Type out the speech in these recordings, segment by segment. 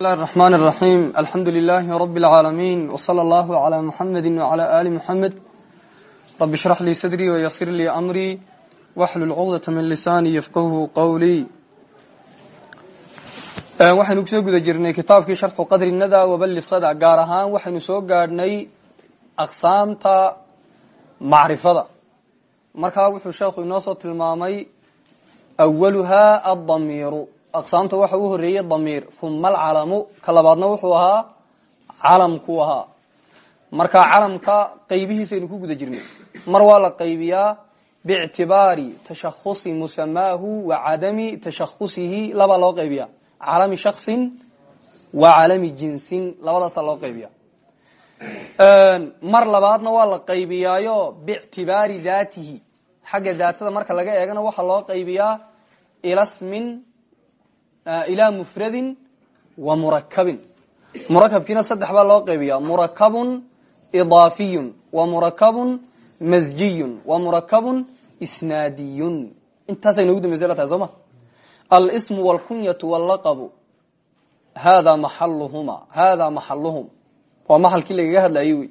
بسم الله الرحمن الرحيم الحمد لله رب العالمين وصلى الله على محمد وعلى آل محمد رب اشرح لي صدري ويسر لي أمري واحلل عقدة من لساني يفقه قولي waxaynu kusoo guda jirnay kitaabkii sharxu qadri nada wabali sada gaar ahaan waxaynu soo gaadhnay aqsaamta macrifada markaa wuxuu sheekhu inoo soo tilmaamay awaluhaa adamiiru aqsaamta waxa u horeeyey damiir uma alcalamu ka labaadna wuxuu ahaa calamkuu ahaa. Marka calamka qaybihiisaynu ku guda jirnay. Mar waa la qaybiyaa biictibaari tashakusi musamaahu wa cadami tashakusihi labaa loo qaybiya calami shaksin wa calami jinsin labadaasaa loo qaybiya mar labaadna waa la qaybiyaayo biictibaari daatihi. Xagga daatada marka laga eegana waxaa loo qaybiyaa ilasmin ilaa mufradin wa murakabin murakabkiina saddex baa loo qaybiya murakabun idaafiyun wa murakabun masjiyun wa murakabun isnaadiyun intaasay noogu dambaysa la tahay soo ma alsmu wlkunyatu wallaqabu hada maxaluhuma hada maxaluhum waa maxalkii lagaga hadlayay wey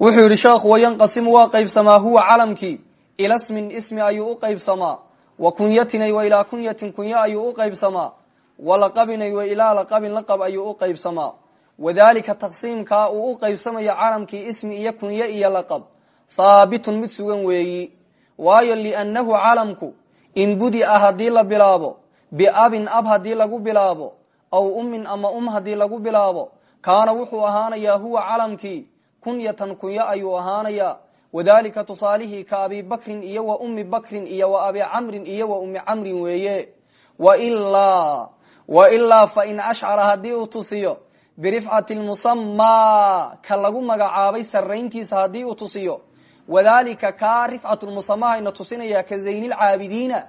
wuxuu yihi sheekhu wayanqasimu waa qaybsamaa huwa calamkii ila smin ismi ayuu u qaybsamaa wa kunyatinay wa ilaa kunyatin kunya ayuu u qaybsamaa walaqabinay wa ilaa laqabin laqab ayuu u qaybsamaa wadalika taqsiimkaa uu u qaybsamayo calamkii ismi iyo kunye iyo laqab. Haabitun mid sugan weeyi waayo liannahu calamku in budi-a haddii la bilaabo biabin ab haddii lagu bilaabo aw ummin ama um haddii lagu bilaabo kaana wuxuu ahaanayaa huwa calamkii kunyatan kunyo ayuu ahaanayaa wadalika tusaalihii ka abi bakrin iyo wa ummi bakrin iyo wa abi camrin iyo wa ummi camrin weeye. Wailaa fain ashcara haddii uu tusiyo birifcati lmusamaa ka lagu magacaabay sarayntiisa haddii uu tusiyo. Wadalika kaa rifcatulmusamahayna tusinaya ka zaynilcaabidiina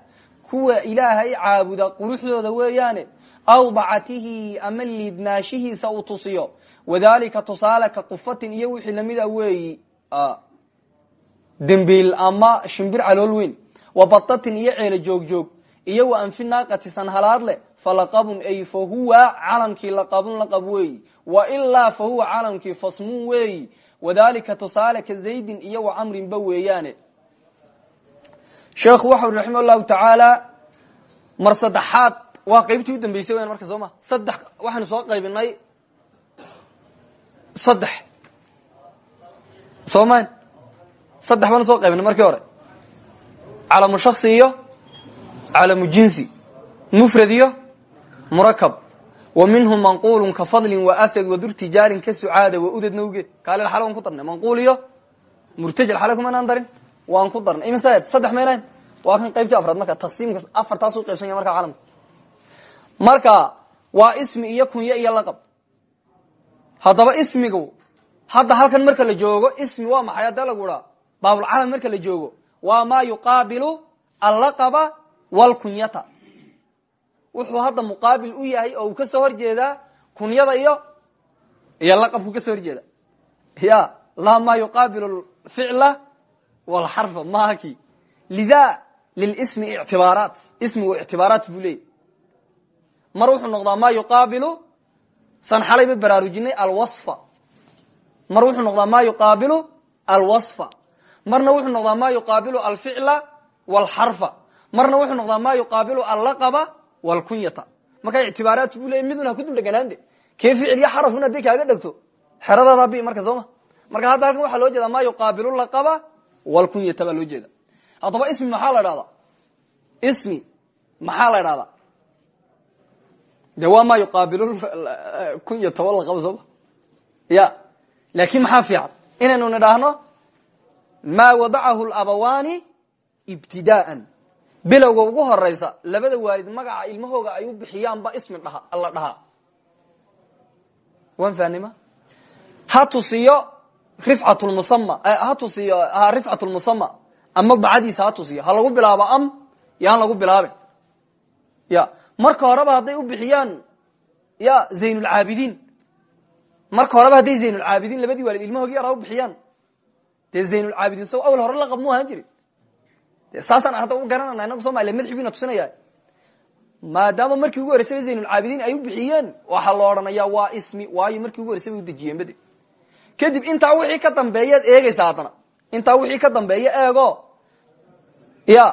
kuwa ilaahay caabuda quruxdooda weeyaane aw dacatihi ama liidnaashihiisa uu tusiyo. Wadalika tusaale ka qufatin iyo wixii lamida weeyi dembiil ama shimbir calool weyn wa batatin iyo ceelo joogjoog iyo wa anfi naaqati sanhalaad leh falaqabun ay fa huwa calamkii laqabun laqab weeyi wa ilaa fa huwa calamkii fasmun weeyi wadalika tusaale ka zaydin iyo wa camrinba weeyaane. Sheekhu waxa uri raxima llahu tacaala mar saddexaad waa qaybtii u dambeysay marka soo ma saddex waxaanu soo qaybinay saddex soo saddex baanu soo qaybinay markii hore. Calamu shaksi iyo calamu jinsi. Mufrad iyo murakab wa minhum manqulun ka fadlin wa asad wa durtijaalin ka sucaada wa udad nawge. Kaalil xale waan ku darnay. Manquul iyo murtajal xale kumanaan darin. Waan ku darnay. Imise saddex maynayn waa kan qaybtii afraad marka taqsiimka afartaasuu qaybsanya marka calamka marka waa ismi iyo kunye iyo laqab. Haddaba ismigu hadda halkan marka la joogo ismi waa maxay? Haddee lagu baabulcalam marka la joogo waa maa yuqaabilu allaqaba walkunyata. Wuxuu hadda muqaabil u yahay oo ka soo horjeedaa kunyada iyo iyo laqabku ka soo horjeeda ya laa maa yuqaabilu ficla walxarfa maaha ki lida lilismi ictibaaraat ismigu ictibaaraat buu leeyay mar wuxuu noqdaa maa yuqaabilu san xalayba baraarujinay alwaصfa mar wuxuu noqdaa maa yuqaabilu alwaصfa marna wuxuu noqdaa maa yuqaabilu alficla walxarfa. Marna wuxuu noqdaa maa yuqaabilu allaqaba walkunyata. Marka ictibaaraat buu leeyay midun ha ku dul dheganaande kee ficil iyo xarafun hadday kaaga dhegto? Xeradaada bi marka sooma marka hadda halkan waxaa loo jeeda maa yuqaabilu laqaba walkunyata baa loo jeeda haddaba ismi maxaa la dhahdaa ismi maxaa la dhahdaa de waa maa yuqaabilu kunyata walaqaba sooma ya laakin maxaa fiican? Inaynu nidhaahno maa wadacahu labawaani ibtidaaan. Bilowga ugu horeysa labada waalid magaca ilmahooga ay u bixiyaanba ismi dhaha la dhahaa wan fahnima ha tusiyo rifcat lmusama ha tusiyo ha rifcat lmusama ama dacadiisa ha tusiyo. Ha lagu bilaabo am yaan lagu bilaabin ya marka horeba hadday u bixiyaan ya zaynulcaabidiin marka horeba hadday zaynulcaabidiin labadii waalid ilmahoogi yar ha u bixiyaan dee zaynulcaabidiin so awel hore laqab mu ahaan jirin. De saasaan hadda u garanana inagu soomaliya madxi bina tusinaya. Maadaama markii ugu horeysaba zaynulcaabidiin ay u bixiyeen waxaa odhanaya waa ismi waayo markii ugu horeysaba u dejiyeen bade kadib intaa wixii ka dambeeyaad eegeysa haddana. Intaa wixii ka dambeeya eego. Ya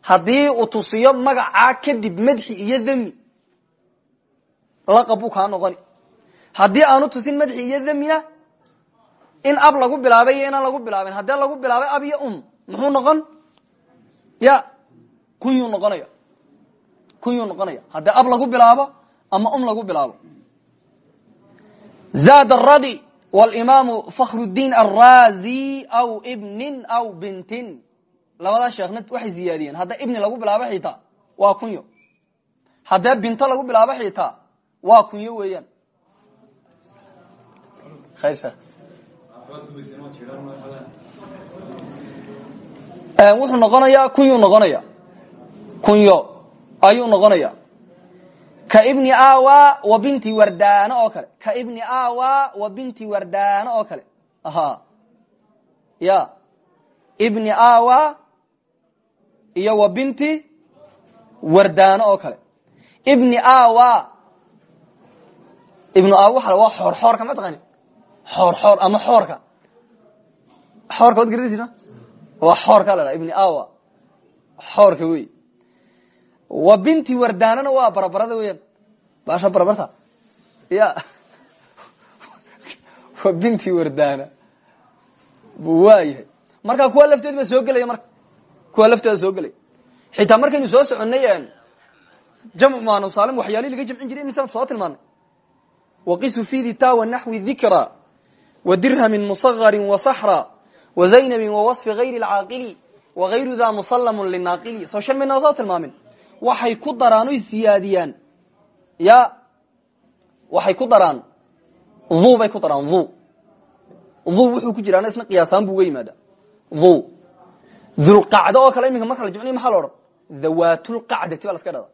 haddii uu tusiyo magacaa kadib madxi iyo dhami laqab buu kaa noqoni. Haddii aanu tusin madxi iyo dhamina in ab lagu bilaabay iyo inaan lagu bilaabin. Haddii lagu bilaabay ab iyo um muxuu noqon? Ya kunyuu noqonaya kunyuu noqonaya haddii ab lagu bilaabo ama um lagu bilaabo. Zaad aradi wlimaamu fakhrudiin alrazi aw ibnin aw bintin. Labadaa sheekhna waxay ziyaadiyeen. Hadda ibni lagu bilaabo xitaa waa kunyo. Haddee binto lagu bilaabo xitaa waa kunyo weeyaan wuxuu noqonayaa kunyuu noqonaya kunyo ayuu noqonaya ka ibni awa wa binti wardano oo kale. Ka ibni awa wa binti wardano oo kale. Aha. Ya. Ibni awa iyo wa binti wardano oo kale. Ibni awa ibnu awa waa xoor xoorka ma taqani xoor xoor ama xoorka xoorka wad garanaysid waa xoorka la dhaha ibni awa. Xoorka wey wa binti wardanana waa barabarada weeyaan. Baasha barabarta. Ya wa binti wardana bu waayahay marka kuwa laftood ba soo gelaya marka. Kuwa laftooda soo gelaya. Xitaa markaynu soo soconay jamc maanu saalim waxyaalihi laga jamcin jiray imisaan soo tilmaanay. Waqisu fidita wanaxwi dikra wa dirhamin musagari wasaxra wa zaynabin wawasfi gayri lcaaqili wagayru da musallamun linaaqili soo shan maynaa soo tilmaamin waxay ku daraan oy siyaadiyaan ya waxay ku daraan dhu bay ku daraan dhu dhu wuxuu ku jiraana isna qiyaasaan bu uga yimaada dhu dhulqacdo oo kale iminka marka la jimciyo maxaa la odhan dhawatulqacdati ba la ska dhada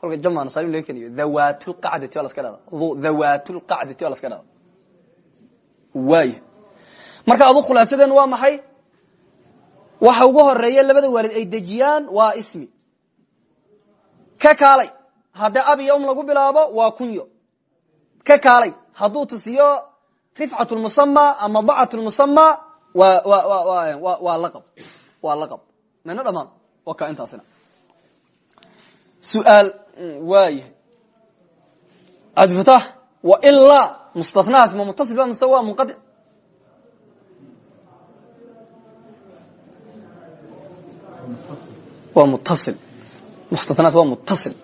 kolka jamcan salim laga keniyo dhawatulqacdati ba la ska dhada dhu dhawatulqacdati ba la ska dhada waaya marka adu khulaasadeen waa maxay? Waxa ugu horreeya labada waalid ay dejiyaan waa ismi. Ka kaalay. Haddii ab iyo um lagu bilaabo waa kunyo. Ka kaalay. Hadduu tusiyo rifcat lmusama ama dacat lmusama waa wa wa waa laqab. Waa laqab. Mayna dhamaan? Waa ka intaasina. Su'aal waayahay cabdifatax wa ilaa mustatnahaas ma mutasil ba mise waa munqadic waa mutasil mustatnaas waa mutasil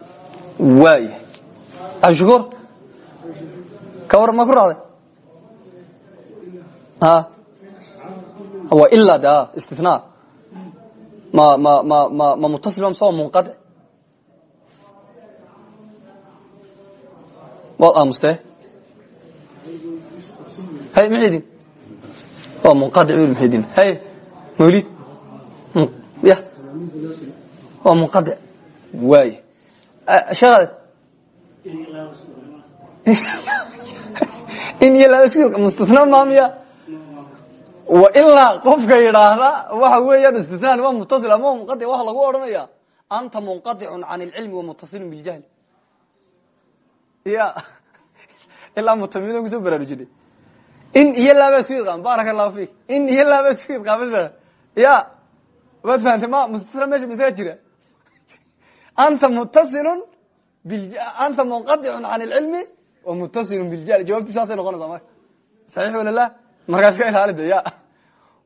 waayahay cabdishakuur ka war ma ku raacday? Waa ilaa de istitna ma ma ma ma ma mutasil ba mise waa munqadic waad aamustee hay maxaydin waa munqadic wi maxaydin hay mawlid ya waa munqadic waay. Sheekade in iyo laa mustatna maamiya ilaa qofka yidhaahda waxa weeyaan istitnaan waa mutasil ama waa munqadic waxa lagu odhanaya anta munqadicun can ilcilmi wamutasilun biljahli ya. Ilaa mutamidon ku soo baraarujinay in iyo laabaa su idqaam baaraka allahu fik in iyo su idqaamasha ya waad fahamtay ma mustatna meesha misaga jira anta mutasilun anta munqadicun can ilcilmi wa mutasilun biljahli jawabti saasay noqonaysaa marka saxiix wala la? Markaas ka ilaali de ya.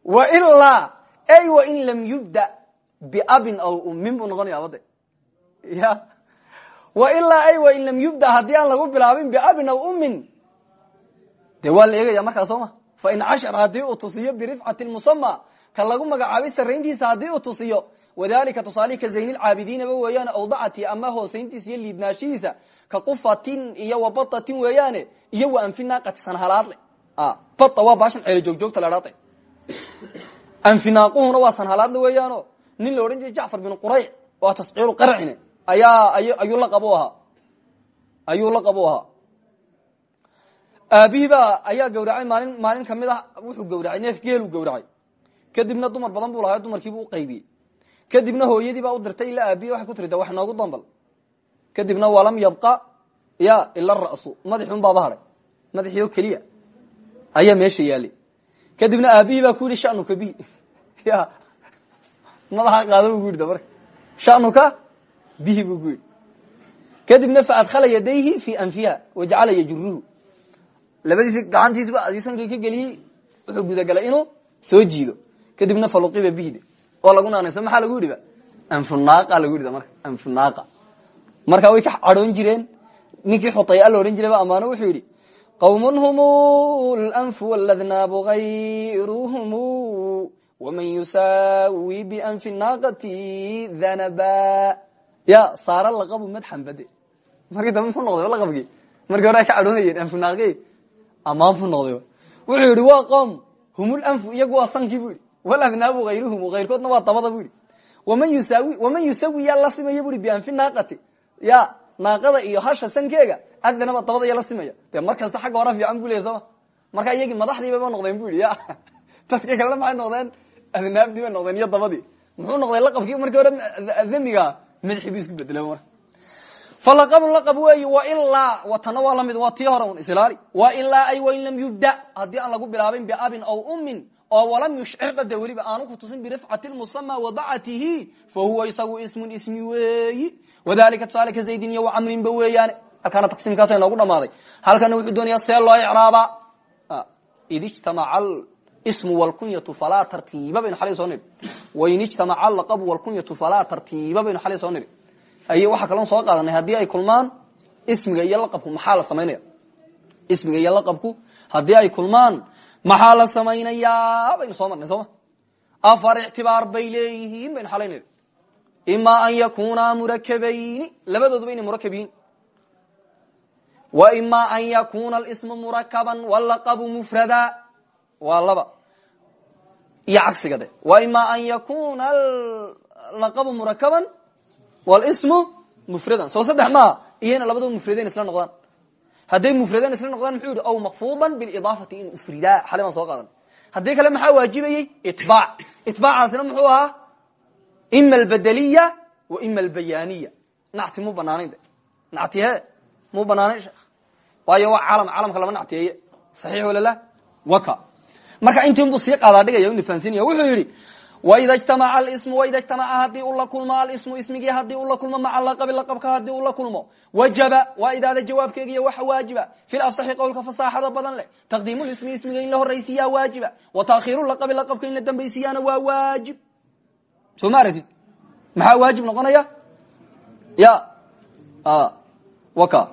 Wa ilaa ay wa in lam yubda biabin aw ummin buu noqonaya abade ya wa ilaa ay wa in lam yubda haddii aan lagu bilaabin biabin aw ummin. Dee waa la eegaya markaa soo ma fa in cashar haddii uu tusiyo birifcati musama ka lagu magacaabay sarayntiisa haddii uu tusiyo. Wadalika tusaalihi ka zaynilcaabidiinaba weeyaan awdacati ama hoosayntiisa iyo liidnaashihiisa ka qufatin iyo wa batatin weeyaane iyo wa anfi naaqati sanhalaadle bata waa baashan ceelo joogjoogta ladhaate anfinaaquhuna waa sanhalaadle weeyaano. Nin la odhan jiray jacfar bin qurayc waa tasciiru qarcine. Ayaa ayuu laqab u ahaa. Ayuu laqab u ahaa. Aabihiibaa ayaa gawracay maalin maalin ka mid ah wuxuu gawracay neef geeluu gawracay kadibna dumar badan buu lahaa dumarkiibuu uqaybiyey kadibna hooyadii baa u dirtay ila aabiye waxay ku tiri wax noogu dambal. Kadibna walam yabqa ya ila ra'su madaxun baaba hadhay madaxii oo keliya ayaa meesha kadibna aabihii baa ku yidhi shanuka bi ya madaxa qaada bu yidhi marka bihi buu ku kadibna faadkhala yadayhi fi anfiha wajacala yajuruhu labadiisi gacantiisba adisankii ka geliyey wuxuu gudagalay inuu soo jiido kadibna faluqiba bihide oo lagu naanayso maxaa lagu yidhiba anfunaaqa lagu yidhida marka anfunaaqa. Marka way ka cadhoon jireen ninkii xutaya la odhan jiray ba amaano wuxuu yidhi qawmun hum lanfu wladnaabu gayruhum waman yusaawi bianfi naaqati danaba ya saara laqabu madxan bade markii dambe muxuu noqday laqabkii markii hore ay ka cadhoonayeen anfunaaqi amaan buu noqday. Wuxuu yidhi waa qowm humlanfu iyagu waa sankii bu yidhi waladnaabu ayruhum ayrkoodna waa dabada bu yusaawi waman yusawi yaa la simaya bui bianfi naaqati. Ya naaqada iyo hasha sankeega adanaba dabada simaya dee mar kasta hora fiican bu sooma marka iyagii madaxdiibaba noqdeen bu ya dadka kalena maxay noqdeen? Adnaabtii bay noqdeen iyo dabadii. Muxuu noqday laqabkii markii hore damiga madaxii bu isku bedela marka. Falaqabun laqab weeyi wailaa watana waa la mid waa tii hore un islaali. Wailaa ay wain lam yubda haddii aan lagu bilaabin biabin aw ummin oo walam yushcir qade weliba aanu ku tusin birifcati lmusama wadacatihi fa huwa isagu ismun ismi weeyi. Wadalika tusaale ka zaydin iyo wacamrinba weeyaane. Halkaana taqsiimkaasa inoogu dhamaaday halkana wuxuu doonayaa see loo icraabaa id ijtamaca ismu wlkunyatu falaa tartiiba baynu xalay soo niri. Wain ijtamaca alaqabu wlkunyatu falaa tartiiba baynu xalay soo ay waxaa kalon soo qaadanay haddii ay kulmaan ismiga iyo laqabku maxaa la samaynaya ismiga iyo laqabku haddii ay kulmaan maxaa la samaynayaa baynu soo marnay sooma afar ictibaar bay leeyihiin baynu xalay niri ima an yakuna murakabayni labadooduba inay murakab yihiin wa ima an yakuna alsmu murakaban wlaqabu mufrada waa laba. Iyo cagsiga de. Wa ima an yakuna laqabu murakaban wlsmu mufradan. Soo saddex maaha iyana labadaba mufradayn isla noqdaan hadday mufradayn isla noqdaan muxuu yihi aw makfuudan bilidaafati in ufridaa xale baan soo qaadan. Haddii kale maxaa waajibayey itbaac. Itbaacaasina muxuu ahaa ima albedeliya wa ima albayaniya nacti mu banaanayn de. Nacti he mu banaanayn sheekh. Waayo waa calam calamka lama nactiyeeye. Saxiix walala waka. Marka intiin buu sii qaadaa dhigaya u nifaansinaya wuxuu yidhi waida jtamaca alsmu waida jtamaca haddii ula kulmo alismu ismigii haddii ula kulmo maca laqabi laqabka haddii ula kulmo. Wajaba waa idaada jawaabkeegiiyo waxa waajiba. Fi lafsaxi qowlka fasaaxada badan leh. Taqdiimu lismi ismiga in la horaysiiyaa waajiba. Wa taakhiiru laqabi laqabka in la dambaysiiyaana waa waajib. Soo ma aragtid? Waajib noqonaya? Ya. Waka.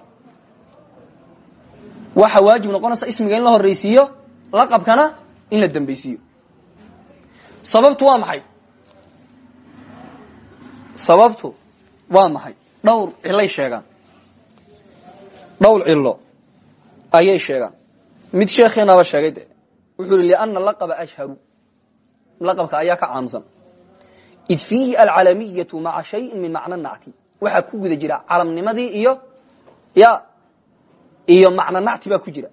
Waxa waajib noqonaysa ismiga in la horaysiiyo laqabkana in la dambaysiiyo sababtu waa maxay? Sababtu waa maxay? Dhowr cilay sheegaan. Dhowr cilo ayay sheegaan. Mid sheekeenaba sheegay de wuxuu yihi liana laqaba ashharu. Laqabka ayaa ka caamsan. Id fiihi alcalamiyatu maca shayin min macna nacti. Waxaa ku guda jira calamnimadii iyo ya iyo macna nacti baa ku jira.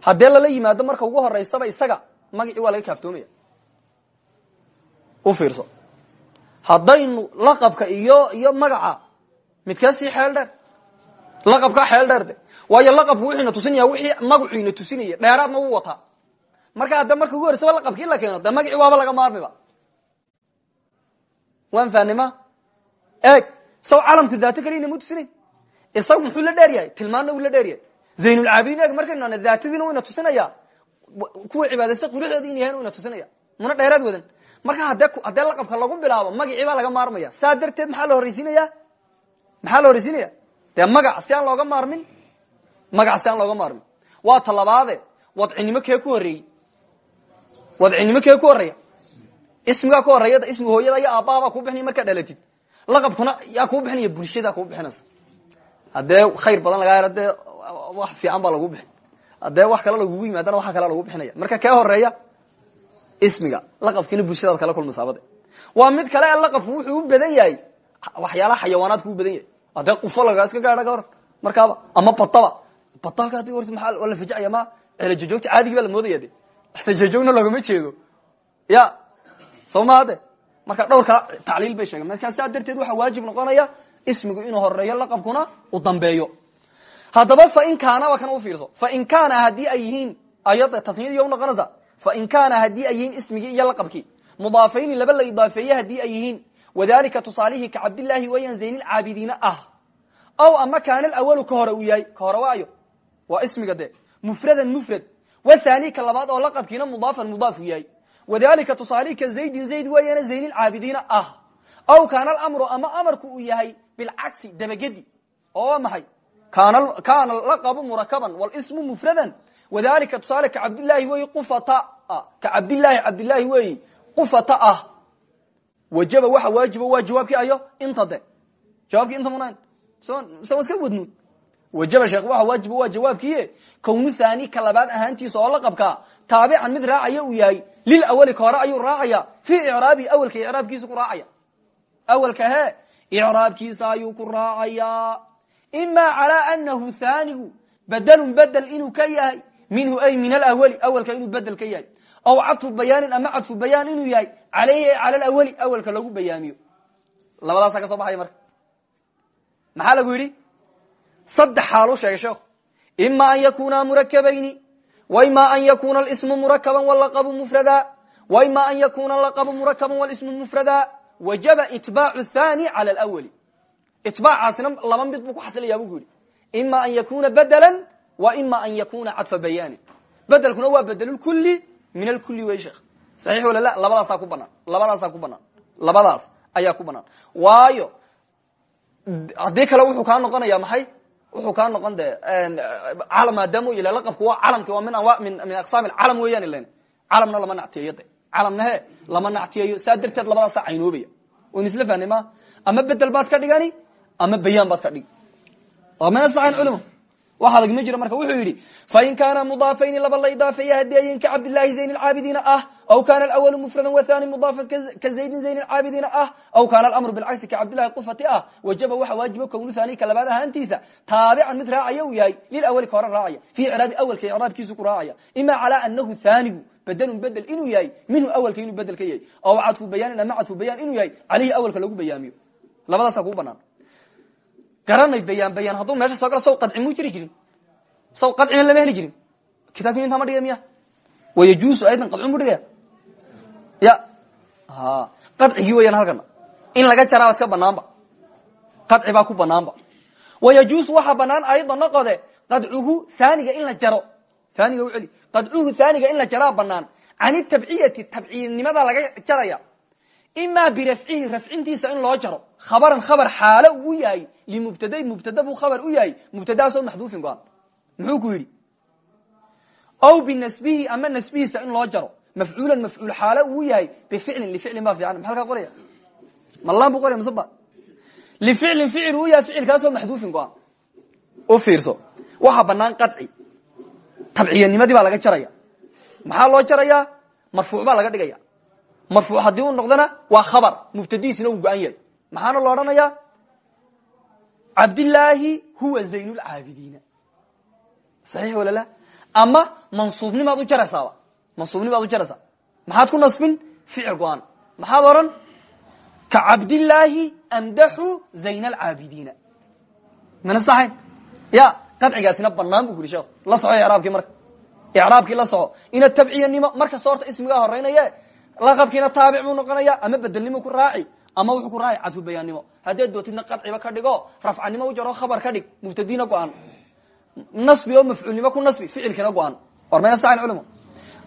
Haddee lala yimaado marka ugu horeysaba isaga magacii waa laga kaaftoomaya u fiirso. Haddaynu laqabka iyo iyo magaca midkaa sii xeel dheer. Laqabkaa xeel dheer de. Waayo laqabku wuxuuna tusinaya wixii magacuina tusinaya dheeraadna wuu wataa. Marka hadda marka ugu horeysaba laqabkii la keeno de waaba laga maarmiba. Waan fahnima eeg saw calamku daato kaliyana mu tusinayn isagu muxuu la dheer yahay? Tilmaanna wuu la dheer yahay. Zaynulcaabidiin eeg markaynu daatadiina wayna tusinaya. Kuwa cibaadaysta quruxdooda in yahayn tusinaya. Muna dheeraad wadan marka haddee haddee laqabka lagu bilaabo magacii baa laga maarmaya. Saa darteed maxaa la horreysiinaya maxaa la horreysiinaya dee magac si aan looga maarmin? Magac si aan looga maarmin. Waa talabaade. Wadcinimo kee ku horreeyey? Wadcinimo kee ku horreeya? Ismigaa ku horreeya ismi hooyada iyo bixinaya markaa dhalatid. Laqabkuna yaa kuu bixinaya bulshadaa kuu bixinaysa. Haddee khayr badan lagaa helo wax fiican baa lagu bixin. Haddee wax kale lagugu yimaadana waxa kale lagu bixinaya. Marka kee horreeya ismiga laqabkiina bulshadaad kala kulmaysaabade waa mid kale ee laqabku wuxuu u badan yahay. Waxyaalaha xayawaanaadku u badan yahay. Haddee qufo lagaa iska gaadha ka hor markaaba ama bataba bata halka haddii horta maxaa waa la fajacaya ma celajojoogta caadigii baa la moodaya de celajojoogna loogama jeedo. Ya soo maade marka dhowr kala tacliil bay sheegen markaa saa darteed waxaa waajib noqonaya ismigu inuu horeeyo laqabkuna u dambeeyo. Haddaba fain kaana waa kana u fiirso. Fain kaana haddii ay yihiin ayad tasniyadiy unoqonaysa fain kaana haddii ay yihiin ismigii iyo laqabkii. Mudaafayni laba la idaafeeye haddii ay yihiin. Wadalika tusaalihii ka cabdillaahi weeyaan zaynilcaabidiina ah. Aw ama kaana alawalu ka hore uu yahay ka hore waayo waa ismiga de mufradan mufrad. Wathani ka labaad oo laqabkiina mudaafan mudaaf u yahay. Wadalika tusaalihii ka zaydin zayd weeyaana zaynilcaabidiina ah. Aw kaana alamru ama amarku uu yahay bilcagsi dabagedi. Oo waa maxay? Kaana laqabu murakaban walismu mufradan wadalika tusaale ka cabdillaahi weyi qufata ka cabdillaahi cabdillaahi weyi qufata ah. Wajaba waxa waajibo waa jawaabkii ayo inta de. Jawaabkii inta munayn. So iska wadnuun wajaba sheekh waxa waajibo waa jawaabkiiye kownu thani ka labaad ahaantiisa oo la qabkaa taabican mid raacaya uu yahay. Lil awali ka hore ayuu raacaya. Fii icraabi awelka icraabkiisa ku raacaya. Awelka he icraabkiisa ayuu ku raacaya. Ima calaa anahu thanigu bedelun bedel inuu ka yahay minhu ay min alawali awelka inuu bedel ka yahay. Aw cadfu bayaanin ama cadfu bayaan inuu yahay alayhi cala lawali awelka lagu bayaamiyo labadaasaa ka soo baxaya marka. Maxaa lagu yidhi? Saddex xaaluu sheegay sheekhu. Ima an yakuna murakabayni ima an yakuna alsmu murakaban walaqabu mufrada ima an yakuna laqabu murakaban walismu mufrada wajaba itbaacu thani cala lwali itbaacaasina laba mid buu ku xasilayaa bu ku yidhi. Ima an yakuna bedelan wa ima an yakuna cadfa bayaanin bedelkuna waa bedelulkuli min alkuli wey sheekh saxiix wala la labadaasaa ku banaan. Labadaasaa ku banaan. Labadaas ayaa ku banaan. Waayo haddii kale wuxuu kaa noqonaya maxay? Wuxuu kaa noqon de calam maadaama ila laqabku waa calamki waa min anwa min min aqsaam alcalam weeyaan ilan calamna lama nactiyeeyo de calamna he lama nactiyeeyo. Saa darteed labadaasaa caynoobaya waynu isla fahnay ma? Ama bedel baad ka dhigani ama bayaan baad ka dhigi. Waa mana saxan culimo wax adag ma jiro marka wuxuu yidhi fain kaana mudaafayni laba la idaafeeya haddii ayin ka cabdillahi zayn alcaabidiina ah aw kana alawalu mufradan wathani mudaafan ka zaydin zayn alcaabidiina ah aw kana alamru bilcagsi ka cabdillahi qufati ah wajaba waxa waajibo kownu thani ka labaad ahaantiisa taabican mid raacaya uu yahay lilawali ka hore raacaya fii icraabi awalka icraabkiisu ku raacaya ima calaa anahu thanigu bedelun bedel inuu yahay minhu awalka inuu bedel ka yahay aw cadfu bayaanin ama cadfu bayaan inuu yahay caleyhi awalka lagu bayaamiyo. Labadaasaa kuu banaan garanay bayaan bayaan. Hadduu meesha soo galo saw qadci muu jiri jirin. Saw qadcina lama heli jirin. Kitabkin intaa ma dhigay miya wayajuusu aydan qadcun bu dhigaya ya. Qadcigii weyaan halkana in laga jaraaba iska banaanba qadci baa ku banaanba wayajuusu waxaa banaan aydan noqode qadcuhu thaniga in la jaro. Thaniga u celi. Qadcuhu thaniga in la jaraa banaan can tabciyati tabciyinimada laga jaraya ima birafcihi rafcintiisa in loo jaro khabaran khabar xaalo uu yahay limubtadain mubtada buu khabar u yahay mubtadaasoo maxduufin go-an muxuu ku yidhi aw binasbihi ama nasbihiisa in loo jaro mafcuulan mafcuul xaalo uu yahay bificlin lificlin baa fiican maxaa kaa qoraya malaan buu qoraya maseba lificlin ficil uu yahay ficilkaasoo maxduufin go-an u fiirso waxaa banaan qadci tabciyanimadii baa laga jaraya maxaa loo jaraya marfuuc baa laga dhigaya marfuuc haddii uu noqdona waa khabar mubtadiisina uu go-an yahay. Maxaana lo odhanaya cabdillaahi huwa zayn lcaabidiina saxiix wala la? Ama mansuubnimaad u jaraysaaba. Mansuubnimaad u jaraysaa maxaad ku nasbin? Ficil go'aan maxaad odhan? Ka cabdillaahi amdaxu zayn alcaabidiina mana saxayn? Ya qadcigaasina banaan bu ku yidhi sheekhu la soco icraabkii marka. Icraabkii la soco ina tabciyanimo mar kasta horta ismigaa horeynaye laqabkiina taabic buu noqonaya ama bedelnimo ku raaci ama wuxuu ku raaci cadfu bayaannimo. Haddeed dootidna qadciba ka dhigo rafcanimo u jaro khabar ka dhig mubtadiina go-an. Nasbi oo mafcuulnimo ku nasbi ficilkiina go-an. War mayna saxayn culimo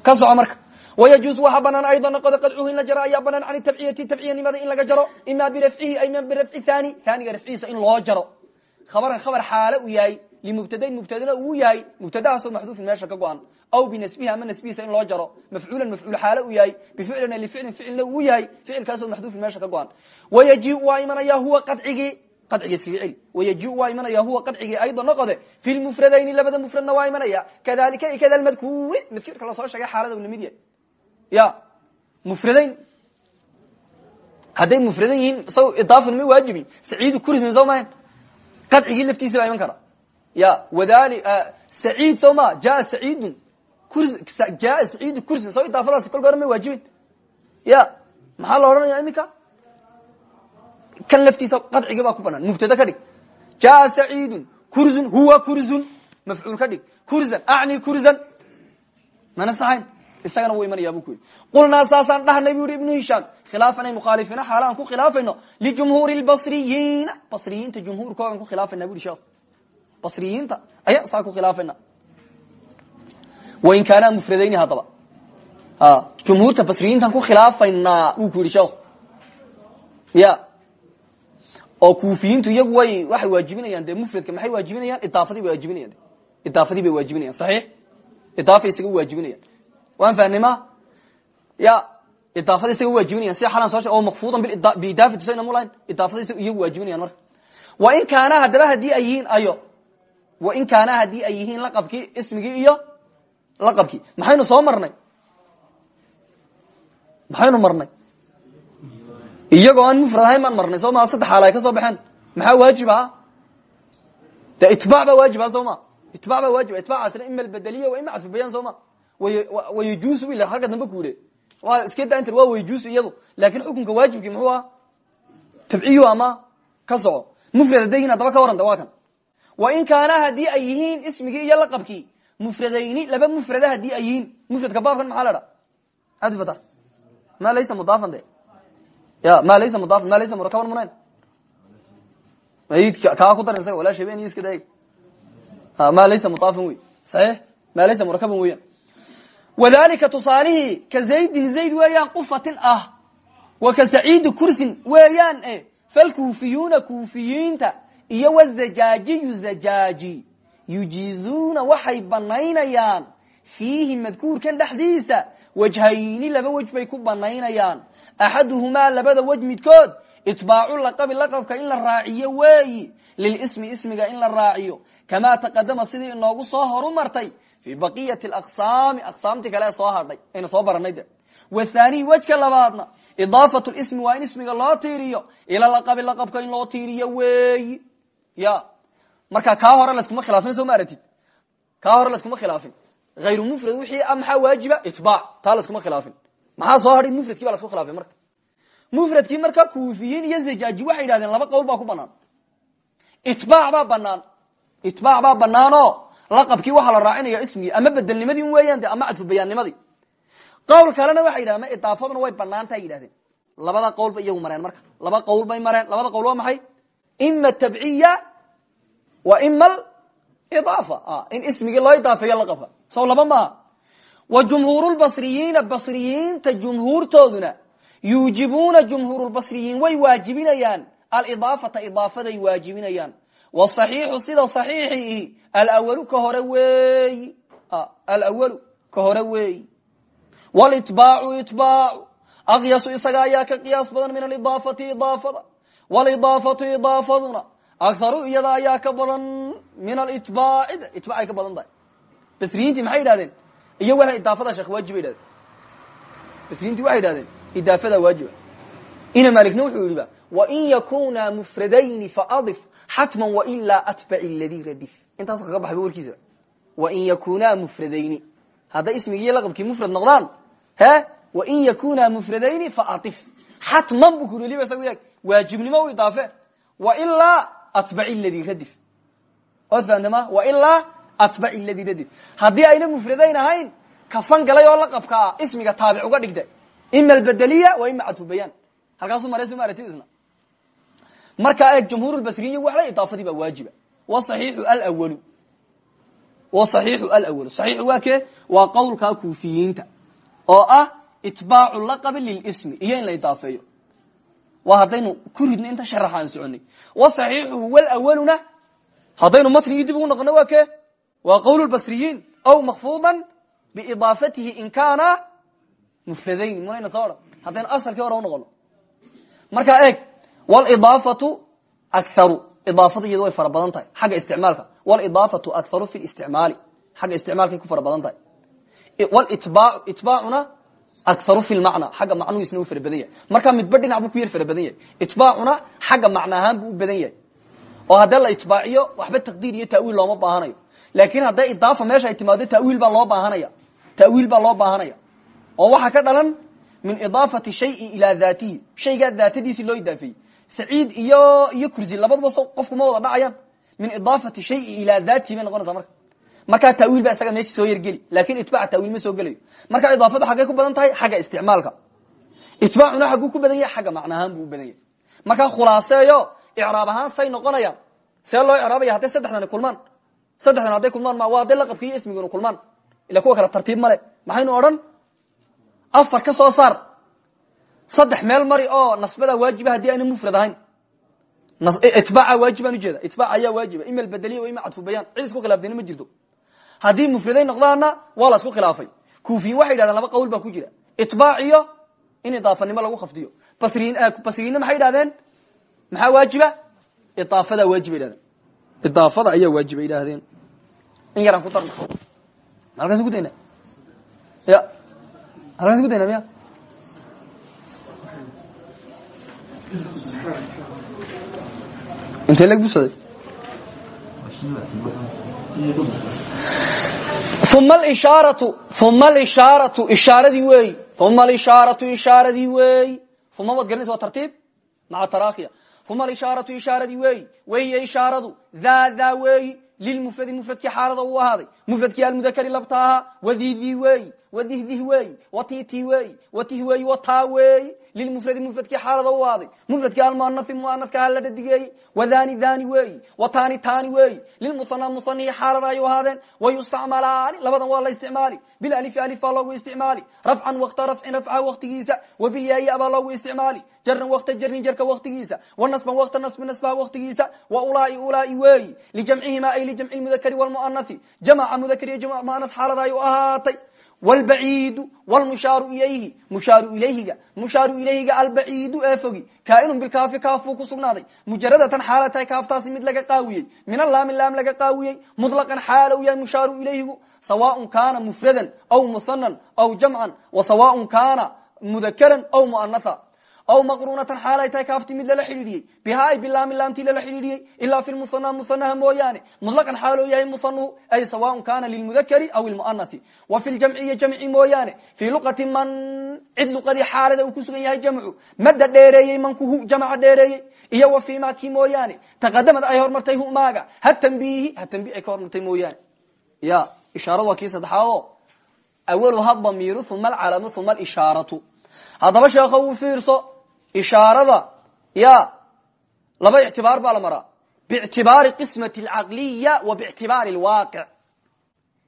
ka soco marka. Wayajuusu waxaa banaan aydan noqoda qadcuhu in la jaro ayaa banaan can tabciyati tabciyanimada in laga jaro ima birafcihi ima birafci thani thaniga rafcihiisa in loo jaro. Khabaran khabar limubtadain mubtadana uu yahay mubtadahaasoo maxduufin meesha ka go-an aw binasbihi ama nasbihiisa in loo jaro mafcuulan mafcuul xaalo u yahay bificlina lificlin ficilna uu yahay ficilkaasoo maxduufin meesha ka go-an wayaji waa imanaya huwa iskaga celi wayaji waa imanaya huwa qadcigii aydan noqode fi lmufradayni labada mufradna waa imanaya kadalika i kada madkuuri madkuurka la soo sheegay xaalada u la mid yahay ya mufradayn hadday mufradan yihiin saw idaafun ma waajibin saciidu kurisin soo mahan qadcigii laftiisa baa iman kara ya wadali saciid soo ma jaa saciidun jaa saciidu kursin soo idaafadaasi kolka hore may waajibin ya maxaa la odhanaya iminka kan laftiisa qadcigi baa ku banaan mubtada ka dhig jaa saciidun kurzun huwa kurzun mafcuul ka dhig kurzan acni kurzan mana saxayn isagana wuu imanaya bu ku yidhi qulnaa saasaan dhahnay bu yihi ibnu hishaam khilaafana mukhaalifiina xaala aan ku khilaafayno lijumhuuri lbasriyiina basriyiinta basriyiinta. Aya saa ku khilaafayna. Wain kaanaa mufradayni haddaba. Jumhuurta basriyiintaan ku khilaafaynaa wuu ku yidhi sheekhu ya. Oo kuufiyiintu iyagu way waxay waajibinayaan dee mufradka maxay waajibinayaan? Idaafadii bay waajibinayan idaafadii bay waajibinayan saxiix? Idaafay isaga waajibinayan waan fahnay ma? Ya idaafada isaga waajibinayan sida xalan soo oo makfuudan biidaafati so inam lahayn? Idaafada iyagu waajibinayan marka. Wain kaana haddaba haddii ay yihiin ayo wain kaana haddii ay yihiin laqabkii ismigii iyo laqabkii. Maxaynu soo marnay? Maxaynu marnay? Iyagoo aan mufrad marnay soo maa saddex xaal ka soo baxeen. Maxaa waajib aha de itbac baa waajib aha soo ma? Itbac baa waajib itbacaasna ima wa ima cadfu bayaan soo ma? Wayajuusu ila halka dambe ku yidhi waa iska daintir waa wayajuusu iyadu. Laakin xukunka waajibkii muxuu aha tabciyu ama ka soco. Mufrad hadday yihiin haddaba ka wain kaana haddii ay yihiin ismigii iyo laqabkii mufradayni laba mufrada haddii ay yihiin mufradka baabkan maxaa la dha adfata ma laysa mudaafan de ya ma laysa mudaafan ma laysa murakaban munayn mayd kaa ku daran isaga walaa sheben iyo iska daeg ma laysa mudaafan wey saxiix? Ma laysa murakaban weeyaan wadalika tusaalihii ka zaydin zayd weeyaan qufatin ah. Wa ka saciidi kursin weeyaan e falkuufiyuuna kuufiyiinta iyo wazajaajiyu zajaaji yujiizuuna waxay banaynayaan fiihi madkuurkan dhexdiisa wajhayni laba wej bay ku banaynayaan axaduhumaa labada wej midkood itbaacu laqabi laqabka in la raaciyo weeyi lilismi ismiga in la raaciyo. Kamaa taqadama sidii inoogu soo horu martay fii baqiyati aqsaami aqsaamtii kale ee soo hadhay ayna soo baranay de. Wathaniy wejka labaadna idaafatu lismi waa in ismiga loo tiiriyo ila laqabi laqabka in loo tiiriyo weeyi ya marka kaa hore laskuma khilaafin soo ma aratid kaa hore laskuma khilaafin. Hayru mufrad wixii a maxaa waajiba? Itbaac taa laskuma khilaafin. Maxaa soo hadhay mufradkii baa lasku khilaafay marka? Mufradkii marka kuufiyiin iyo zajaaji waxay yidhahdeen laba qowl baa ku banaan itbaac baa banaan itbaac baa banaanoo laqabkii waxaa la raacinaya ismigii. Ama bedelnimadii weeyaan de ama cadfu bayaannimadii qowl kalena waxay yidhahdeen idaafaduna way banaantaa yidhahdeen. Labada qowl bay iyagu mareen marka. Laba qowl bay mareen. Labada qowl waa maxay ima tabciya wa ima idaafa in ismigii loo idaafeeyo laqabka sow laba maaha wa jumhuur lbasriyiina basriyiinta jumhuurtooduna yuujibuuna jumhuurlbasriyiin way waajibinayaan alidaafata idaafaday waajibinayaan wsaxiixu sida saxiixiihi alwalu ka hore weeyi alwalu ka hore weeyi wlitbaacu itbaacu aqyasu isaga ayaa ka qiyaas badan min alidaafati idaafada walidaafatu idaafaduna akharu iyada ayaa ka badan min alitbaaci itbacay ka badan tahay basriyiintii maxay yidhahdeen iyo wala idaafada sheekh waajib bay yidhahdeen basriyiintii waxay yidhahdeen idaafada waajiba ina maalikna wuxuu yidhi ba wain yakuna mufradayni faadif xatma wailaa atbaci ladii radif intaasu kaga baxay ba warkiisa wain yakunaa mufradayni hadday ismigii laqabkii mufrad noqdaan he wain yakuna mufradayni faadif xatman bu ku liba isagu yaag waajibnimo idaafe wailaa atbaci ladii radif ood fahamtama wailaa atbaci ladii radif haddii ayna mufradayn ahayn kafan galay oo laqabka ah ismiga taabic uga dhigda ima albedeliya wa ima cadfu bayaan halkaasu maray soma aratid isna. Markaa eeg jumhuur basriyin waxla idaafadii baa waajiba. Wasaxiixu alwalu wasaxiixu alwalu saxiixu waa kee? Waa qowlkaa kuufiyiinta. Oo ah itbaacu laqabi lilismi iyo in la idaafeeyo waa haddaynu ku ridno inta sharaxa aan soconay wasaxiixu huwa alawaluna haddaynu matnigii dib ugu noqono waa kee? Waa qowl basriyiin aw makfuudan biidaafatihi in kaana mufradayn. Munayna soo odhan haddaynu asalkii hore unoqono markaa eeg wlidaafatu akaru idaafadu iyado way fara badan tahay. Xagga isticmaalka. Wlidaafatu akaru fi listicmaali xagga isticmaalkay ku fara badan tahay. Itbaacuna akaru fi lmacna xagga macnuhiisna u fara badan yahay markaa midba dhinac buu ku yar fara badan yahay itbaacuna xagga macna ahaan buu u oo haddee la itbaaciyo waxba taqdiir iyo tawiil looma baahanayo laakin hadday idaafa meesha ay timaado tawiil loo baahanaya tawiil baa loo baahanaya oo waxaa ka dhalan min idaafati shayi ilaa daatihi shaygaa daatadiisii loo idaafeeyey saciid iyo iyo kursi qofku ma wada dhacayaan min idaafati shayi ilaa datihi bay noqonaysa marka markaa tawiil baa isaga meesha soo yargeli laakiin itbac tawiil ma soo gelayo. Marka idaafadu xaggay ku badan tahay xagga isticmaalka. Itbaacuna xagguu ku badan yahay xagga macnaahaan buu u badan yahay. Markaa khulaaseeyo icraab ahaan say noqonayaan. See loo icraabaya hadday saddexdani kulmaan. Saddexdan hadday kulmaan ma waa hadday laqabki iyo ismiguna kulmaan. Ila kuwa kale tartiib male maxaynu odhan? Afar ka soo saar. Saddex meel mari oo nasbada waajiba haddii ayna mufrad ahayn. Itbaaca waajibaan ujeeda itbaac ayaa waajiba. Ima albedeliya o ima cadfu bayaan. Cid isku khilaafdayna ma jirto haddii mufraday noqdaana waa la isku khilaafay. Kuufiyin waxay yidhahdeen laba qawl baa ku jira. Itbaac in idaafanimo lagu khafdiyo. Basriin basriyiinna maxay yidhahdeen? Maxaa waajiba? Idaafada waajib bay yidhahdeen. Idaafada ayaa waajib bay yidhahdeen in yaraan ku darna halkaas ku dayna. Ya. Halkaas ku dayna miya? Intee busaday uma ishaaradii weeyi uma alishaaratu ishaaradii weeyi uma waad garanaysa waa tartiib? Maca tarakhiya uma alishaaratu ishaaradii weeyi wehiya ishaaradu daa daa weeyi lilmufradi mufradkii xaalada u ahaaday. Mufradkii almudakari labta ahaa wadidii weeyi wadihdih weeyi watiti weeyi watih weeyi wataa weeyi lilmufradi mufradkii xaalada u ahaaday mufradkii almuanai muanadka ha la dhadigeeyey wadani dani weeyi watani tani weeyi lilmusana musanihi xaalada ay u ahaadeen wayustacmalaani labadan waa la isticmaali bilalifi alif baa loogu isticmaali rafcan wakta rafcin rafca waktigiisa wabilyaai abaa loogu isticmaali jaran wakta jarin jarka waktigiisa wanasban wakta nasbi nasbaha waktigiisa wa ulaai weeyi lijamcihima ay lijamci mudakari wlmuanai jamaca jam muanad xaalada ay u ahaatay wlbaciidu wlmushaaru ilayhi mushaaru ilayhiga mushaaru ilayhiga albaciidu ee fogi kaainun bilkaafi kaaf buu ku sugnaaday mujaradatan xaala tahay kaaftaasi mid laga qaawiyey min alaami laam laga qaawiyey muطlaqan xaala u yahay mushaaru ilayhigu sawaaء kaana mufradan aw muhanan aw jamcan wa sawaaء kaana mudakaran aw muanatha aw maqrunatan xaalay tahay kaafti mid lala xidhiidhiyey biha ay bilaami laamtii lala xidhiidhiyey ilaa fi lmusana musanaha mooyaane muطlaqan xaaloo yahay musanuhu ay sawaء kana lilmudakari aw ilmuanai wa fi ljamci iyo jamci mooyaane fii luqati man cid luqadii xaalada uu ku sugan yahay jamcu madda dheereeyey mankuhu jamca dheereeyey iyo wa fima ki mooyaane taqadamad ay hormartay humaaga ha tanbihi ha tanbih ay ka hormartay mooyaane ya ishaarad waa kii saddexaado awaluha damiiru uma alcalamu uma alishaaratu haddaba sheekho uu fiirso ishaarada ya laba ictibaar baa la maraa. Bictibaari qismati alcaqliya wa bictibaari lwaaqic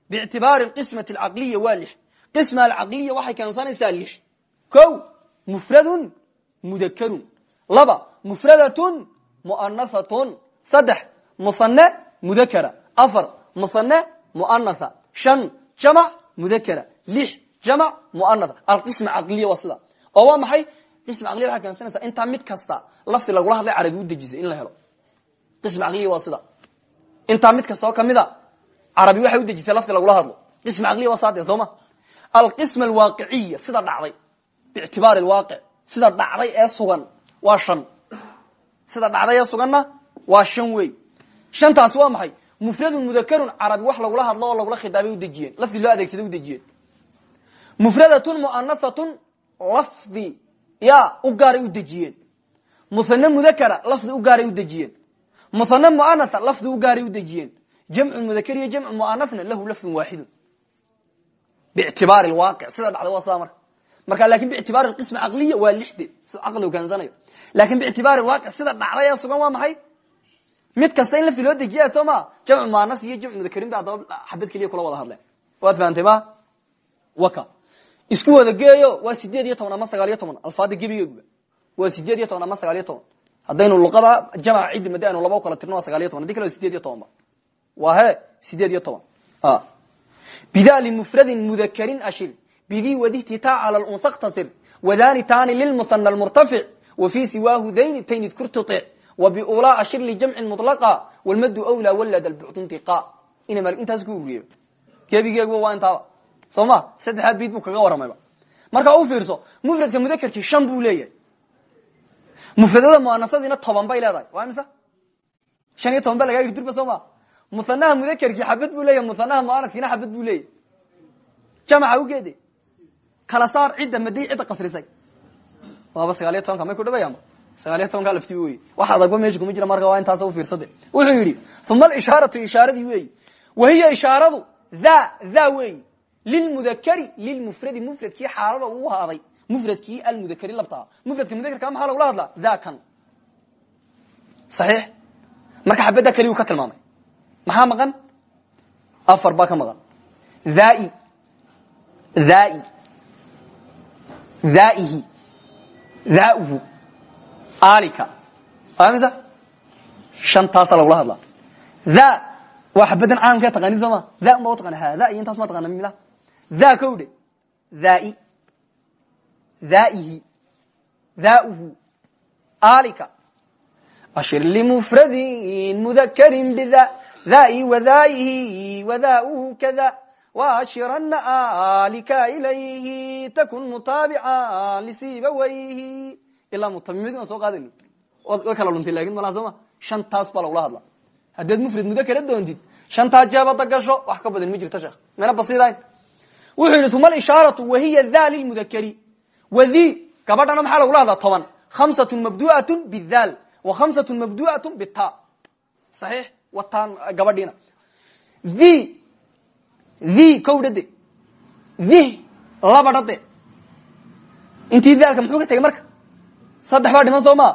bictibaari qismati alcaqliya waa lix. Qisma alcaqliya waxay keensanaysaa lix. Ko mufradun mudakarun laba mufradatun muanathatun saddex musane mudakara afar musane muanatha shan jamac mudakara lix jamac muanatha alqisma caqliya waa sida. Oo qism caqliya waxay keensanaysaa intaa mid kasta lafdi lagula hadlay carabi u dejisay in la helo. Qism caqliya waa sida. Intaa mid kasta oo kamida carabi waxay udejisay lafdi lagula hadlo. Qism caqliya waa saade soo ma? Alqism alwaaqiciya sida dhacday. Biictibaari lwaaqic sida dhacday ee sugan waa shan. Sida dhacday ee suganna waa shan wey shantaasi waa maxay? Mufradun mudakarun carabi wax lagula hadlo oo lagula khidaabay udejiyeen lafdi loo adeegsaday udejiyeen mufradatun muanathatun lafdi ya u gaaray u dejiyeen. Muhane mudakara lafdi u gaaray u dejiyeen. Muhane muanatha lafdi u gaaray u dejiyeen. Jamcu mudakar iyo jamcu muanathna lahu lafdun waaxidun biictibaari lwaaqic sida dhacday waa sidaa marka marka laakiin biictibaari qismi caqliya waa lixde si caqligu keensanayo laakiin biictibaari waaqic sida dhacday ee sugan waa maxay? Mid kasta in lafdi loo dejiya soo ma? Jamcu muanas iyo jamcu mudakarin ba adaba xabad keliya kula wada hadleen. Waad fahamtay ma? Waka isku wada geeyo waa sideed iyo toban ama sagaal iyo toban. Alfaada gebigeeguba waa sideed iyo toban ama sagaal iyo toban. Haddaynu luqada jamca ciddi madi aynu laba u kala tirno waa sagaal iyo toban. Hadi kale waa sideed iyo toban ba waa he sideed iyo toban. Bida limufradin mudakarin ashir. Bidii wadihtitaa cala lunsa khtasir wadani tani lilmuhana almurtafic wa fi siwaahu dayni taynid kurtutic wa biulaa ashir lijamcin mulaqa walmadu wlaa walad albucdintiqa ina intaas ku uriyey gebigeeguba waa intaaba soo ma saddexaad bid buu kaga waramayba marka u fiirso mufradka mudakerkii shan buu leeyahay. Mufradada muanasadiina toban bay leedahay. Waa imisa? Shan iyo toban ba lagaa durba soo ma muhanaha xabad buu leeyahay muhanaha muanadkiina xabad buu leeyahay. Jamaca ugeede kala saar cidda madiy cidda qasrisay. Waaba sagaal iyo tobanka may ku dhabayaanba sagaaliyo tobankaa laftiba wey wax adagba meesha kuma jira marka waa intaas ufiirsade wuxuu yidhi uma alishaaratu ishaaradii weyi wahiya ishaaradu tha tha weyi lilmudakari lilmufradi mufradkii xaalada uu ahaaday mufradkii almudakari labtaa mufradka mudakarka maxaa lagula hadlaa tha kan saxiix marka xabadda keliyu ka tilmaamay maxaa maqan afar baa ka maqan thai thai thaihi thauhu alika misa shantaasa lagula hadlaa tha waa xabadan caamkee taqanin soo ma tha un ba utaqana hada iyo intaas ma taqana mila tha ko dhe thai thaihi thauhu alika. Ashir limufradin mudakarin btha thai wathaihi wathauhu kada waashirana alika ilayhi. Takun mutaabica lisibawayhi ilaa mutamimidin soo qaadayno way kala luntay laakiin malaa soo ma shantaas baa lagula hadla haddaad mufrad mudakara doontid shantaa jeebada gasho wax ka badan ma jirto sheekh mina basidayn wuxuu yidhi uma alishaaratu wahiya tha lilmudakari wathi gabadhana maxaa lagula hadlaa toban. Khamsatun mabdu'atun bithal wa khamsatun mabdu'atun bita saxiix? Wataan gabadhiina. Thi thi kowdhade thi labadhade intii daalka muxuu ka tegay marka? Saddex baa dhiman soo maa?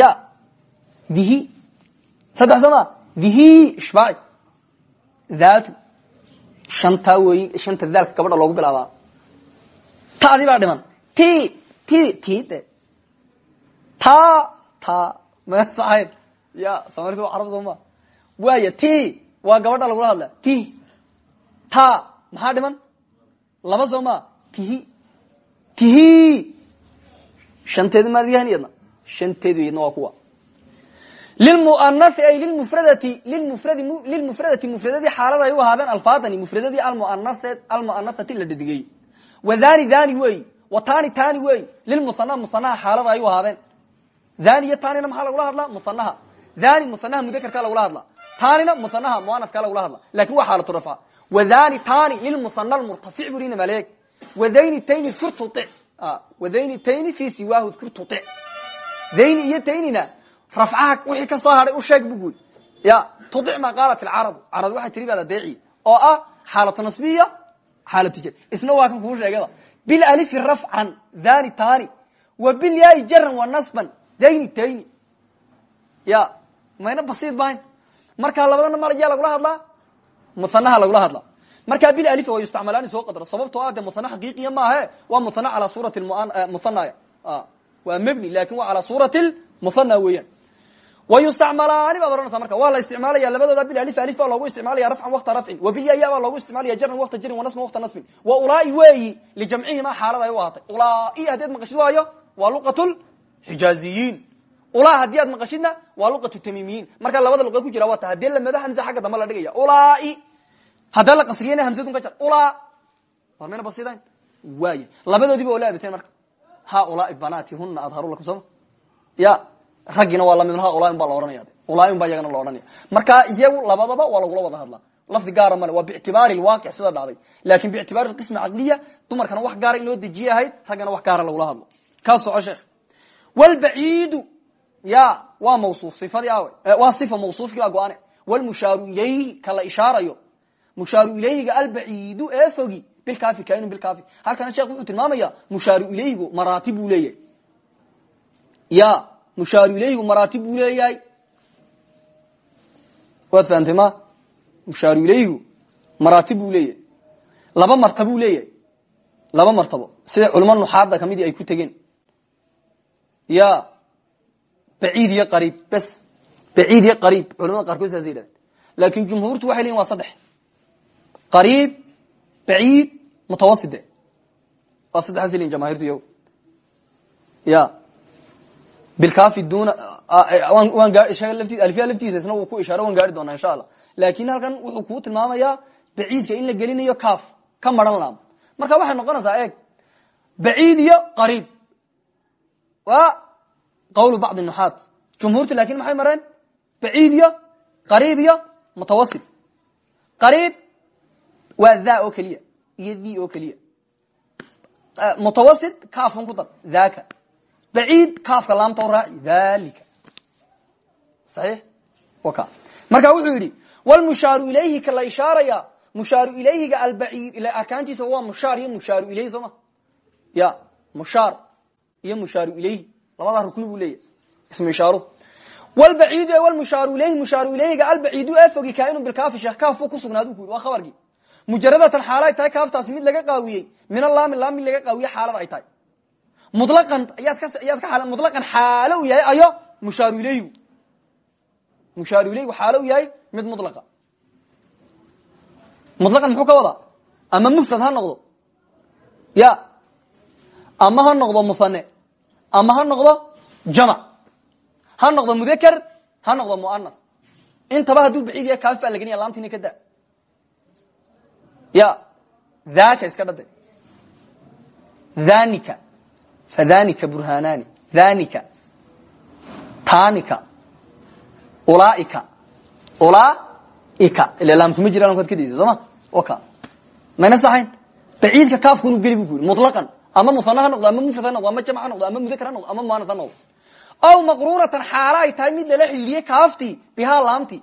Ya. Dihi saddex soo maa? Dihi ishbaaci shantaa weyi shanta daalka gabadha loogu bilaabaa. Taadi baa dhiman. Ti ti tide ta ta. Ma saxayn. Ya soomaalida waa carab soo ma waaya ti waa gabadha lagula hadla ti ta maxaa dhiman? Laba soo maa tihi. Tihi. Shanteedu maadyahan iyadna shanteedu iyadna waa kuwa lilmuanai ay lilmufradati lilmufradi lilmufradati mufradadii xaalada ay u ahaadeen alfaadani mufradadii almuanathati la dhadigey wa thani thani wey wa tani wey lilmusana musanaha xaalada ay u ahaadeen thani iyo tanina maxaa lagula hadlaa musanaha thani musanaha mudakarka lagula hadlaa tanina musanaha muanadka lagula hadla laakiin waa xaalatu rafca wa thani tani lilmusana lmurtafic burina maleeg wthayni tayni kur tuic wthayni tayni fi siwaahu kur tuic thayni iyo taynina rafcaha wixii ka soo hadhay u sheeg bu guuri ya tudic ma qaalat ilcarabu carabi waxay tiri baad adeeci oo ah xaalatu nasbiya xaalatu jar isna waa kan kuu sheegaba bilalifi rafcan thani tani wa bilyaai jaran wa nasban thayni tayni. Ya mayna basiid bahayn markaa labadana malayaa lagula hadlaa? Musanaha lagula hadlaa. Markaa bilalifa waa yustacmalaani soo qadro sababtoo ah de musana xaqiiqiya maahe waa musana calaa suurati musanaya waa mebni laakiin waa calaa suurati muhana weeyaan wa yustacmalaani baad ohanaysa marka waa la isticmaalaya labadooda bilali alif baa loogu isticmaalaya rafcan wakta rafcin wa bilyaya baa loogu isticmaalaya jaran wakta jarin wa nasban wakta nasbin wa ulaai weeyi lijamcihima xaalada ay u ahaatay ulaai haddi ad maqashid waayo waa luqat xijaaziyiin ulaa haddii aad maqashidna waa luqatu tamimiyiin marka labada luqa ku jira waa ta haddii lamado hamza xagga dambe la dhigaya ulaai haddaa la qasriyana hamsadun ka jar ulaa war mayna basidayn waaya labadoodiiba oo la adeegsan marka ha ulaai banaati huna adharu lakum sooma ya raggina waa la mid ha ulaain baa la ohanaya ulaain baa iyagana la ohanaya marka iyagu labadaba waa lagula wada hadlaa. Lafdi gaara male waa bictibaari lwaaqic sida dhacday. Lakin bictibaari lqismi caqliya dumarkana wax gaara in loo dejiye ahayd raggana wax gaara lagula hadlo. Kaa soco sheekh. Wlbaciidu ya waa mawsuuf ifadii awe waa sifa mawsuufkii a go-ane. Wlmushaaru ilayhi kala ishaarayo. Mushaaru ilayhiga albaciidu ee fogi bilkaafi kainu bilkaafi halkana sheekh wuxuu tilmaamaya mushaaru ilayhigu maraatib buu leeyahay. Ya mushaaru ilayhigu maraatib buu leeyahay. Waad fahamtay ma? Mushaaru ilayhigu maraatib buu leeyahay. Laba martabuu leeyahay. Laba martabo. Sida culamo nuxaada kamidii ay ku tegeen. Ya baciid iyo qariib bes. Baciid iyo qariib. Culamada qaarkood saasay yidhahdeen. Laakin jumhuurtu waxay leyihin waa saddex. Qariib baciid ya bilkaafi duna waan gaa alfiya laftiisa isna ku ishaaro waan gaari doonaa insha allah laakin halkan wuxuu kuu tilmaamayaa baciidka in la gelinayo kaaf ka maran laam marka waxay noqonaysaa eeg baciid iyo qariib waa qawlu bacdi nuxaat jumhuurtu laakiin maxay mareen baciid iyo qariib iyo mutawasit qariib waa tha oo keliya iyo thi oo keliya mutawasit kaafkan ku dar dhaka baciid kaafka laamta u raaci dalika saxiix? Waka. Marka wuxuu yidhi wlmushaaru ilayhi ka la ishaaraya mushaaru ilayhiga albaciid ila arkaantiisa waa mushaar iyo mushaaru ilayhi soo ma? Ya mushaar iyo mushaaru ilayhi. Labadaa rukni buu leeyahy ismu ishaaru. Wlbaciidu e wlmushaaru ilayhi mushaaru ilayhiga albaciidu ee fogi kaainu bilkaafi sheekh. Kaaf ku sugnaadu ku yidhi. Waa khabarkii mujaradatan xaalo ay tahay kaaftaasi mid laga qaawiyey. Min alaami laam mid laga qaawiye xaalada ay tahay mulaqan xaalo u yahay ayo mushaaru ilayhigu mushaaru ilayhigu xaalo u yahay mid mulaqa mulaqan muxuu ka wadaa ama mufrad ha noqdo ya ama ha noqdo muhane ama ha noqdo jamac ha noqdo mudaker ha noqdo muanas intaba hadduu baciid yahay kaaf baa lagenaya laamtiina ka da ya dhaka iska dhade dhanika fadhanika burhanani dhanika tanika ulaaika ulaaika ila laamkuma jira lamkaad ka daysa soo ma waka mayna saxayn baciidka kaafku inuu geli bu ku yiri mutlaqan ama muhana ha noqdo ama mufrad ha noqdo ama jamc ha noqdo ama mudakar ha noqdo ama muanas ha noqdo aw maqruuratan xaalo ay tahay mid lala xidhiidiyey kaaftii bihaa laamti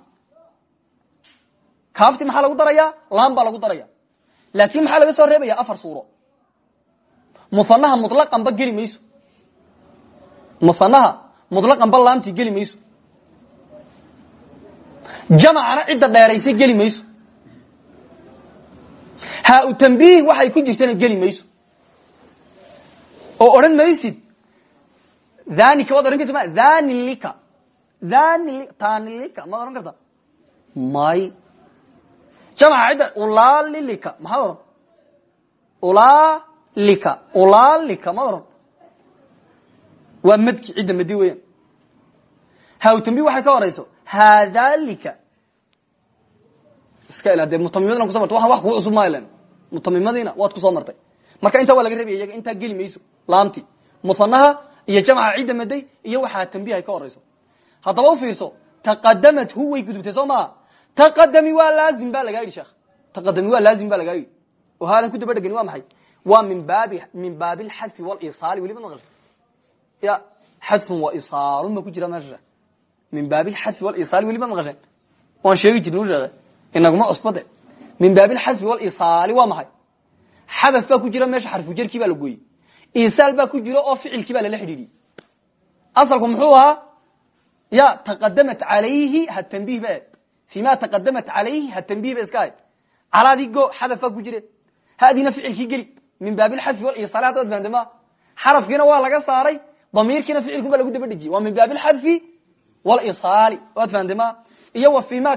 kaafti maxaa lagu daraya laam baa lagu daraya laakin maxaa laga soo reebaya afar suuro muanaha mulaqanba geli mayso muanaha mutlaqanba laamtii geli mayso jamacana cidda dheeraysay geli mayso haa u tambiih waxay ku jirtana geli mayso oo odhan maysid dhanika waad ohan karta ma dhanilika dhanili tanilika maad ohan karta. May jamaca cidda ulaalilika maxaad ohan ulaalika ulaalika maad ohan waa madki cidda madi weeyaan. Tambiih waxay ka horayso hadalika iska ila dee mutamimadina kuso martay. Waxaan wax kugu cusub maalan. Mutamimadiina waad ku soo martay. Marka intaa waa laga reebaya iyaga intaa geli mayso. Laamti musanaha iyo jamca cidda maday iyo waxaa tambiih ay ka horayso haddaba u fiirso taqadamat hu way gudubtay soo maa? Taqadami waa laazim ba lagaa yidhi sheekh. Taqadami waa laazim ba lagaa yidhi. Oo haadan ku daba dhegani waa maxay waa min baabi min baabi alxadfi walisaali weliba maqasha ya xadfun wa isaalun ba ku jira meesha min baab lxadfi walisaali weli ma maqasheen waan sheegi jirna u sheege inaguma cusbade min baab lxadfi walisaali waa maxay xadaf baa ku jira meesha xarfujarkii baa la gooyey isaal baa ku jira oo ficilkii baa lala xidhiidhiyey asalku muxuu ahaa ya taqadamat alayhi hatanbih ba fi ma taqadamat alayhi hatanbih ba iska ahayd calaadii go xadaf baa ku jire. Hadiina ficilkii geli min baab lxadfi walisaali hadda ad fahamte ma xarafkiina waa laga saaray damiirkiina ficilkun baa lagu daba dhejiyey waa min baab lxadfi walisaali waad fahamte ma iyo wa fi ma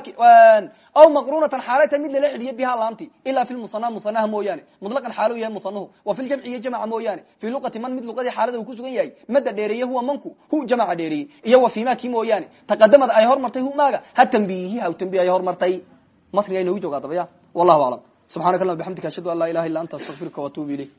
aw maqrunatan xaalata mid lala xidhiye biha laamti ilaa fi musana musanaha mooyaane. Mutlaqan xaalo yahay musanuhu wa fi ljamci iyo jamca mooyaane. Fi luqati man mid luqadii xaalada uu ku sugan yahay. Mada dheereeye huwa manku hu jamca dheereeye. Iyo wa fi ma kii mooyaane. Taqadamad ay hormartay hu maaga? Ha tambiihi ha tambiih ay hormartay. Matniga inoogu joogaa dabaya. Wallahu aclam subxanaka allah bixamdika ashhadu an laa ilaha illa anta astaqfiruka wa atuubu ilayk